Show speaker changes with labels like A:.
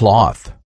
A: cloth.